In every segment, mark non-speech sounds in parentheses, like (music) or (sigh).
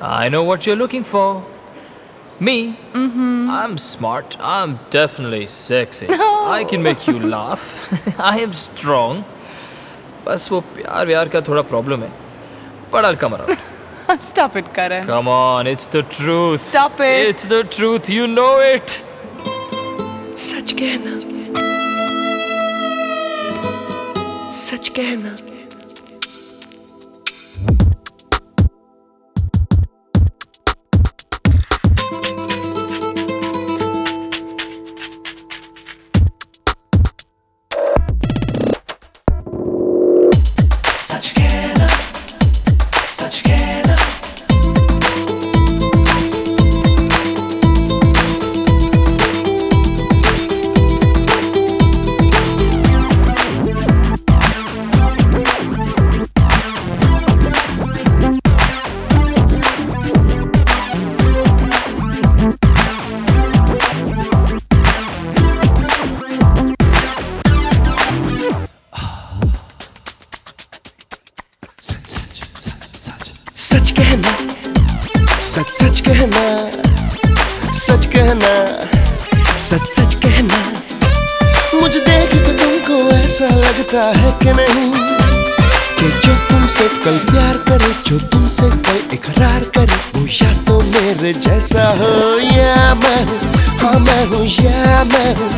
I know what you're looking for. Me? Mm-hmm. I'm smart. I'm definitely sexy. (laughs) I can make you laugh. I (laughs) am strong. बस वो प्यार व्यार का थोड़ा problem है But I'll come around. Stop it, Karan. Come on, it's the truth. Stop it. It's the truth. You know it. सच कहना सच कहना सच कहना, सच सच कहना सच कहना, सच सच कहना। मुझे देख के तुमको ऐसा लगता है कि नहीं, कि जो तुमसे कल प्यार करे, जो तुमसे कल इकरार करे, वो या तो मेरे जैसा हो। या मैं हूँ हाँ मैं हूँ, या मैं हूँ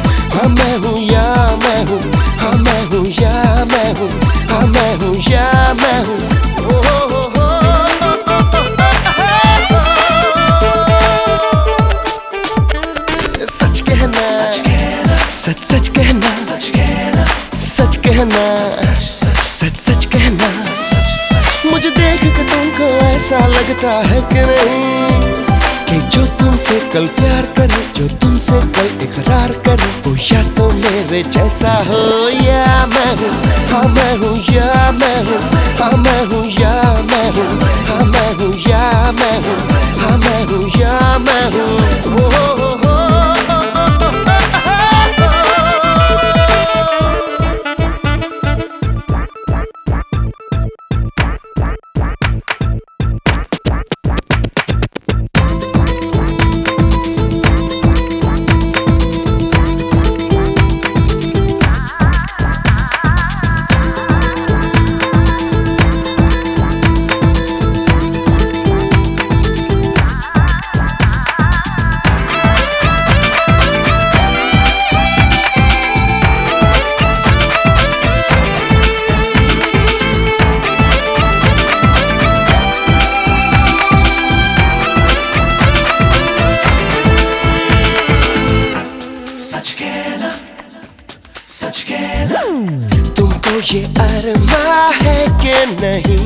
सच सच कहना। सच कहना। सच कहना सच सच कहना। मुझे देख के तुमको ऐसा लगता है कि नहीं, कि जो तुमसे कल प्यार करे, जो तुमसे कल इकरार करे, वो या तो मेरे जैसा हो या मैं हूँ। हाँ मैं हूँ या मैं हूँ। हाँ मैं हूँ या मैं हूँ। हाँ मैं हूँ या मैं हूँ। हाँ मैं हूँ या मैं हूँ। ये अरमा है कि नहीं?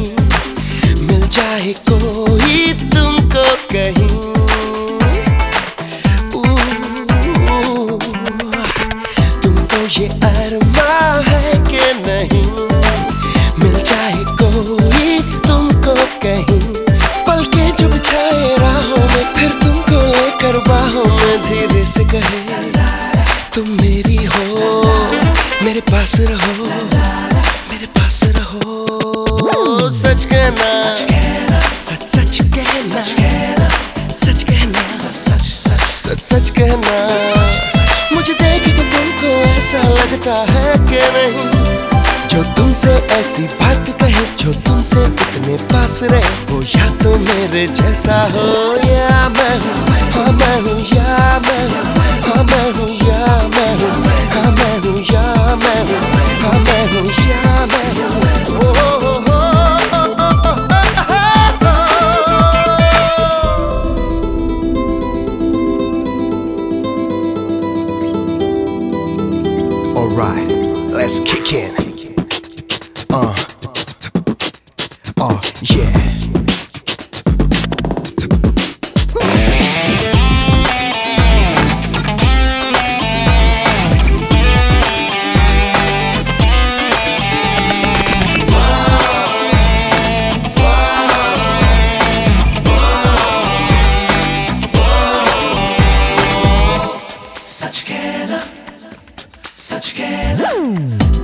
मिल जाए कोई तुमको कहीं। तुमको ये अरमा है कि नहीं? मिल जाए कोई तुमको कहीं। पल के जो बिछाए राहों में, फिर तुमको लेकर बाहों में धीरे से कहे, तुम मेरी हो, मेरे पास रहो। ऐसा लगता है कि नहीं जो तुमसे ऐसी बात कहे, जो तुमसे इतने पास रहे, वो या तो मेरे जैसा हो या मैं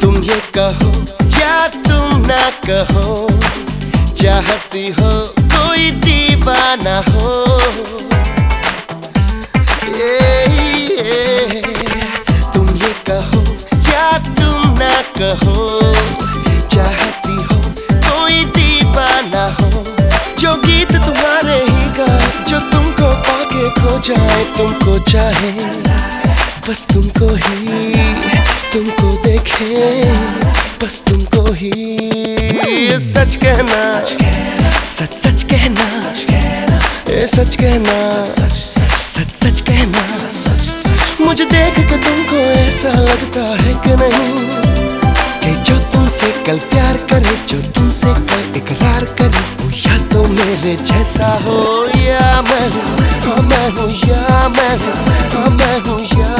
तुम ये कहो या तुम ना कहो। चाहती हो कोई दीवाना हो। ये, ये, तुम ये कहो या तुम ना कहो। चाहती हो कोई दीवाना हो। जो गीत तुम्हारे ही गाए जो तुमको पाके खो जाए तुमको चाहे। बस तुमको ही, तुमको देखे, बस तुमको ही। सच कहना, सच सच कहना, ए सच कहना, सच सच कहना। मुझे देख के तुमको ऐसा लगता है कि नहीं, कि जो तुमसे कल प्यार करे, जो तुमसे कल इकरार करे, वो या तो मेरे जैसा हो या मैं हूँ मैं हूँ, या मैं हाँ मैं हूँ